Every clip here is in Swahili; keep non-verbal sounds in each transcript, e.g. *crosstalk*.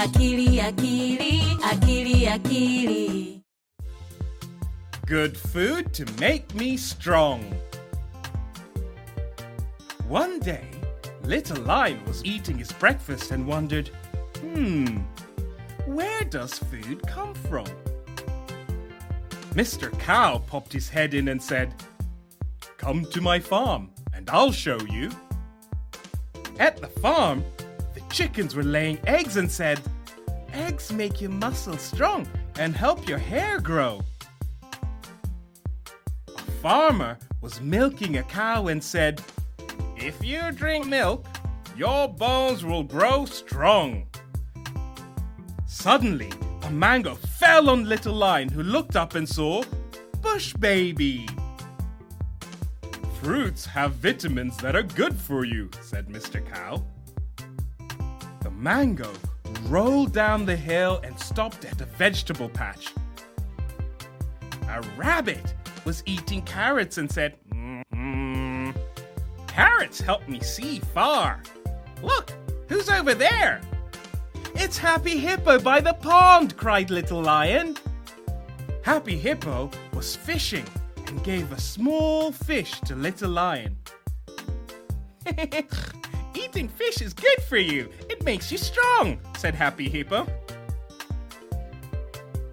akili akili akili akili Good food to make me strong. One day, Little Lion was eating his breakfast and wondered, hmm, where does food come from? Mr. Cow popped his head in and said, Come to my farm and I'll show you. At the farm, chickens were laying eggs and said, Eggs make your muscles strong and help your hair grow. A farmer was milking a cow and said, If you drink milk, your bones will grow strong. Suddenly, a mango fell on Little Lion, who looked up and saw Bush Baby. Fruits have vitamins that are good for you, said Mr. Cow. Mango rolled down the hill and stopped at a vegetable patch. A rabbit was eating carrots and said, "Mm, Carrots help me see far. Look, who's over there? It's Happy Hippo by the pond, cried Little Lion. Happy Hippo was fishing and gave a small fish to Little Lion. *laughs* Eating fish is good for you. It makes you strong, said Happy Hippo.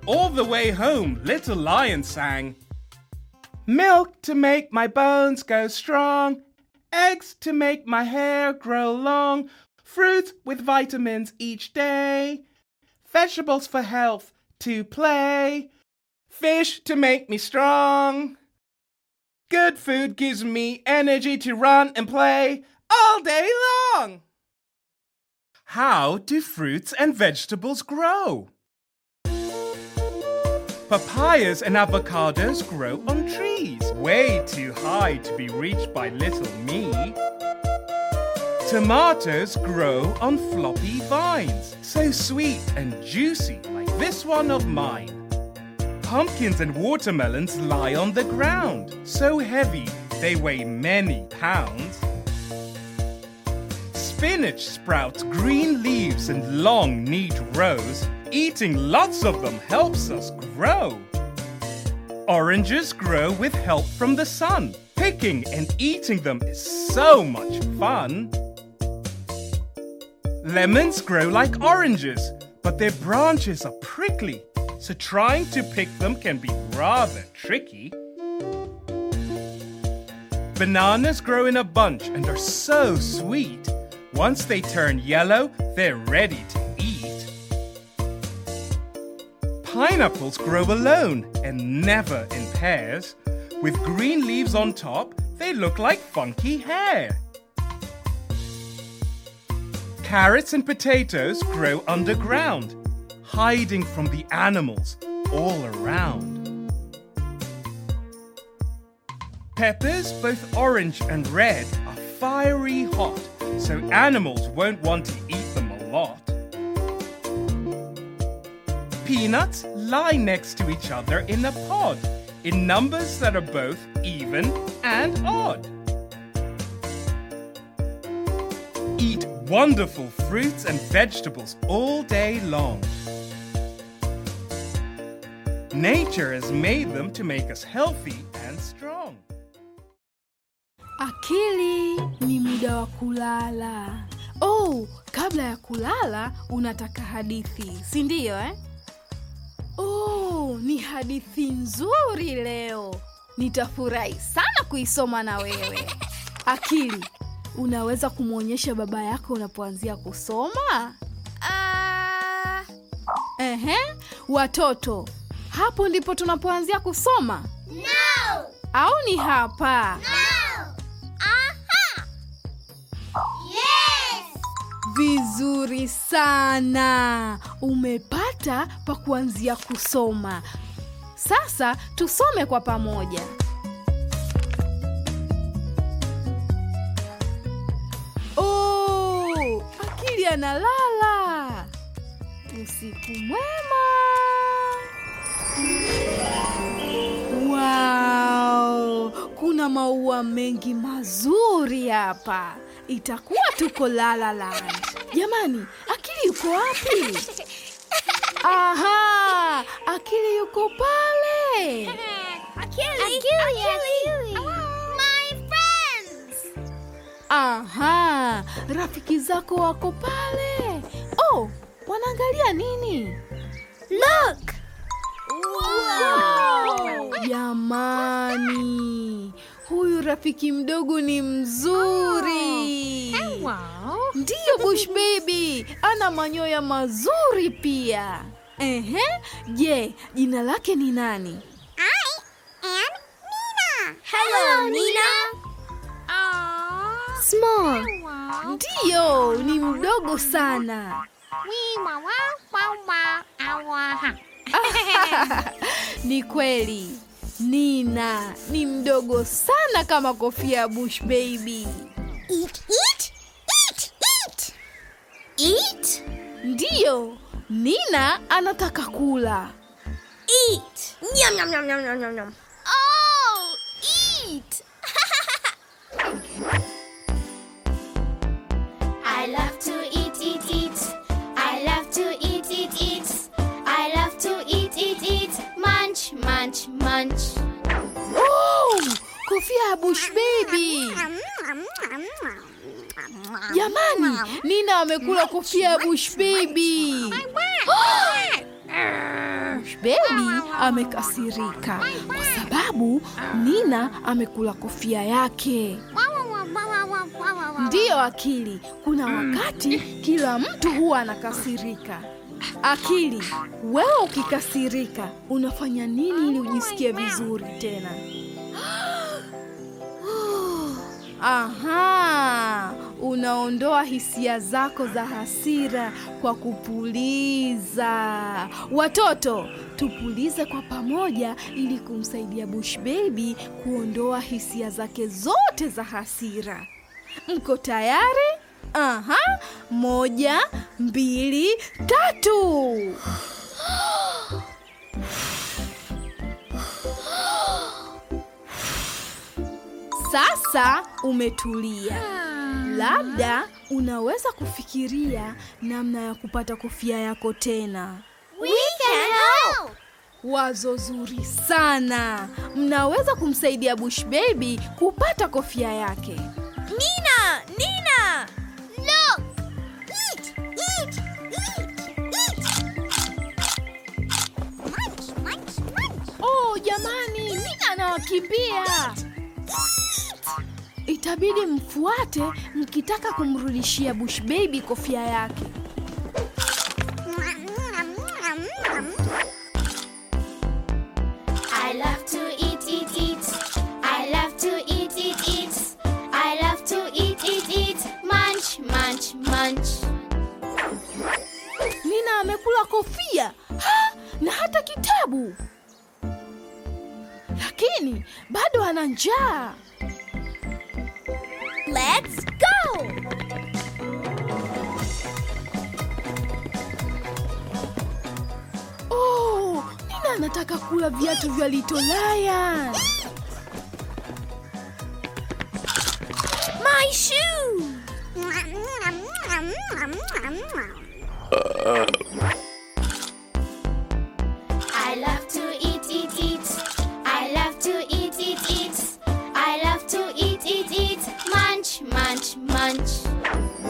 All the way home, Little Lion sang, Milk to make my bones go strong, eggs to make my hair grow long, fruit with vitamins each day, vegetables for health to play, fish to make me strong. Good food gives me energy to run and play all day long. How do fruits and vegetables grow? Papayas and avocados grow on trees, way too high to be reached by little me. Tomatoes grow on floppy vines, so sweet and juicy, like this one of mine. Pumpkins and watermelons lie on the ground, so heavy they weigh many pounds. Spinach sprouts green leaves in long, neat rows. Eating lots of them helps us grow. Oranges grow with help from the sun. Picking and eating them is so much fun. Lemons grow like oranges, but their branches are prickly, so trying to pick them can be rather tricky. Bananas grow in a bunch and are so sweet. Once they turn yellow, they're ready to eat. Pineapples grow alone and never in pairs. With green leaves on top, they look like funky hair. Carrots and potatoes grow underground, hiding from the animals all around. Peppers, both orange and red, are fiery hot, so animals won't want to eat them a lot. Peanuts lie next to each other in a pod, in numbers that are both even and odd. Eat wonderful fruits and vegetables all day long. Nature has made them to make us healthy and strong. Akili ni muda wa kulala. Oh, kabla ya kulala unataka hadithi, si ndio eh? Oh, ni hadithi nzuri leo. Nitafurahi sana kuisoma na wewe. *laughs* Akili, unaweza kumwonyesha baba yako unapoanzia kusoma? Uh... Ehe, watoto, hapo ndipo tunapoanzia kusoma no! au ni hapa? No! Vizuri sana, umepata pa kuanzia kusoma. Sasa tusome kwa pamoja. Oh, akili analala. Usiku mwema. Wow, kuna maua mengi mazuri hapa. Itakuwa tuko Lalaland. La Jamani, akili yuko wapi? Aha, akili yuko pale. Akili, Akili, My friends. Aha, rafiki zako wako pale. Oh, wanaangalia nini? Look. Jamani, huyu rafiki mdogo ni mzuri. Ndiyo Bush Baby, ana manyoya mazuri pia. Ehe, je, jina lake ni nani? I am Nina. Hello, Nina. Small. Ndiyo, ni mdogo sana. *laughs* Ni kweli, Nina ni mdogo sana kama kofia ya Bush Baby. Eat, eat, eat, eat. Eat, Ndiyo, Nina anataka kula. eat. Nyam, nyam, nyam, nyam, nyam, yum. Oh, eat. *laughs* I love to eat, eat, eat. I love to eat, eat, eat. I love to eat, eat, eat. Munch, munch, munch. Oh, kofia ya Bush Baby. Jamani, Nina amekula kofia ya Bush Baby. Bush Baby amekasirika kwa sababu Nina amekula kofia yake. Ndiyo Akili, kuna wakati kila mtu huwa anakasirika. Akili, wewe ukikasirika unafanya nini ili ujisikie vizuri tena? *gasps* Aha, unaondoa hisia zako za hasira kwa kupuliza. Watoto, tupulize kwa pamoja ili kumsaidia Bush Baby kuondoa hisia zake zote za hasira. Mko tayari? Aha, moja, mbili, tatu. Sasa umetulia. Labda unaweza kufikiria namna ya kupata kofia yako tena. We can help. Wazo zuri sana. Mnaweza kumsaidia Bush Baby kupata kofia yake. Nina, Nina. Look. Eat, eat, eat, eat. Munch, munch, munch. Oh, jamani, Nina anawakimbia. Itabidi mfuate mkitaka kumrudishia Bush Baby kofia yake. I love to eat, eat, eat. I love to eat, eat, eat. I love to eat, eat, eat. Munch, munch, munch. Nina amekula kofia ha, na hata kitabu, lakini bado ana njaa. Let's go. Oh, Nina anataka kula viatu vya Little Lion. My shoe.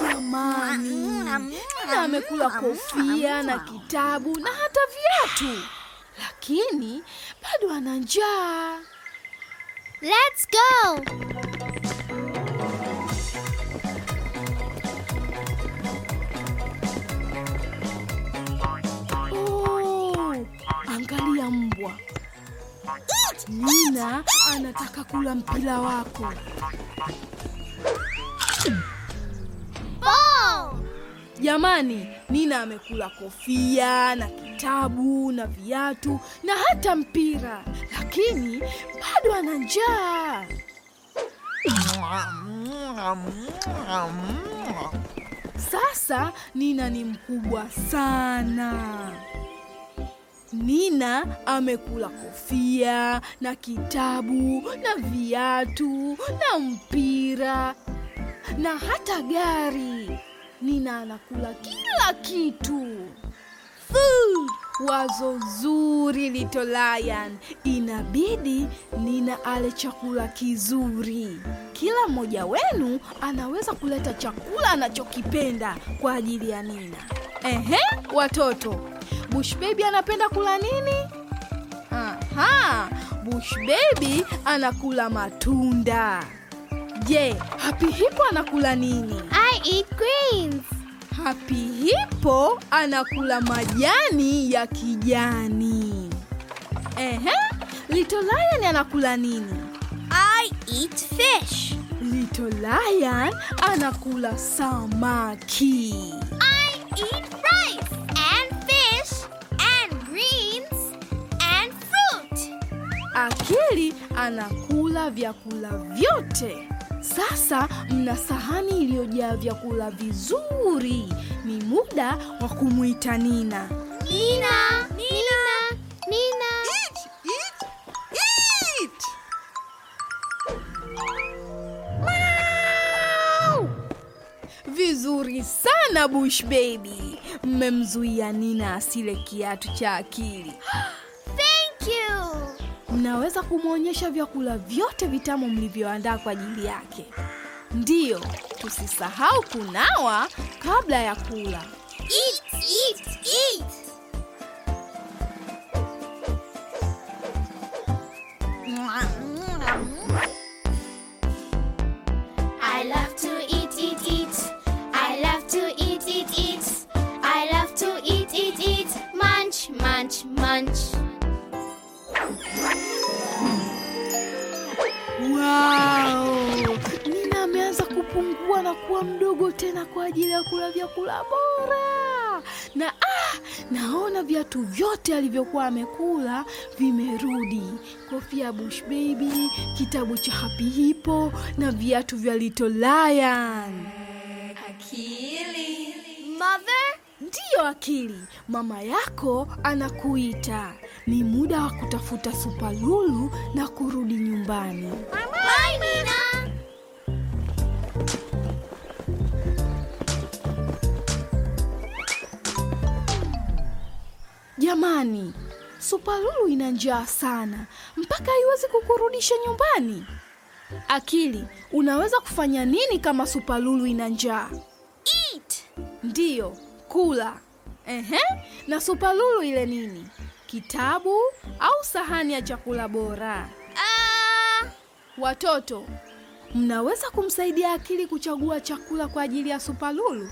Jamani, na amekula kofia na kitabu na hata viatu, lakini bado ana njaa. Let's go. Oh, angalia mbwa. Nina anataka kula mpira wako. Jamani, Nina amekula kofia na kitabu na viatu na hata mpira, lakini bado ana njaa. Sasa Nina ni mkubwa sana. Nina amekula kofia na kitabu na viatu na mpira na hata gari. Nina anakula kila kitu. Food! Wazo zuri Little Lion. Inabidi Nina ale chakula kizuri. Kila mmoja wenu anaweza kuleta chakula anachokipenda kwa ajili ya Nina. Ehe, watoto. Bush Baby anapenda kula nini? Aha, Bush Baby anakula matunda. Je, Happy Hippo anakula nini? Eat greens. Happy Hippo anakula majani ya kijani. Ehe, Little Lion anakula nini? I eat fish. Little Lion anakula samaki. I eat rice and fish and greens and fruit. Akili anakula vyakula vyote. Sasa mna sahani iliyojaa vyakula vizuri. Ni muda wa kumwita Nina. Nina, Nina, Nina. Vizuri sana Bush Baby, mmemzuia Nina asile kiatu cha akili. You. Kumwonyesha vyakula vyote vitamu mlivyoandaa kwa ajili yake. Ndiyo, tusisahau kunawa kabla ya kula. Eat, eat, eat. Kupungua na kuwa mdogo tena kwa ajili ya kula vyakula bora. Na ah, naona viatu vyote alivyokuwa amekula vimerudi. Kofia ya Bush Baby, kitabu cha Happy Hippo na viatu vya Little Lion. Akili. Mother? Ndiyo Akili, mama yako anakuita. Ni muda wa kutafuta Super Lulu na kurudi nyumbani. Bye, Nina. Jamani, Supalulu ina njaa sana mpaka haiwezi kukurudisha nyumbani. Akili, unaweza kufanya nini kama Supalulu ina njaa? Eat. Ndiyo, kula. Ehe, na Supalulu ile nini? Kitabu au sahani ya chakula bora? Ah, Watoto, mnaweza kumsaidia Akili kuchagua chakula kwa ajili ya Supa Lulu?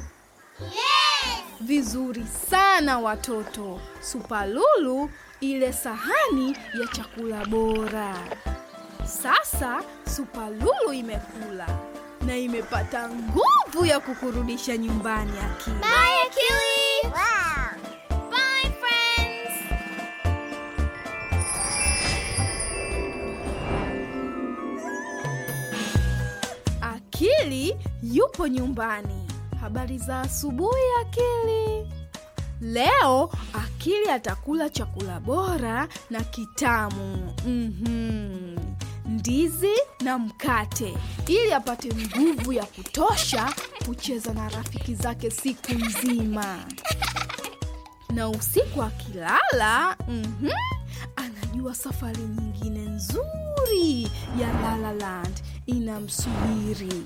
Vizuri sana watoto. Supalulu ile sahani ya chakula bora. Sasa Supalulu imekula na imepata nguvu ya kukurudisha nyumbani Akili. Bye, Akili. Bye, friends. Akili yupo nyumbani. Habari za asubuhi Akili. Leo Akili atakula chakula bora na kitamu. Mm-hmm. Ndizi na mkate ili apate nguvu ya kutosha kucheza na rafiki zake siku nzima. Na usiku akilala, mm-hmm, anajua safari nyingine nzuri ya Lalaland La Land inamsubiri.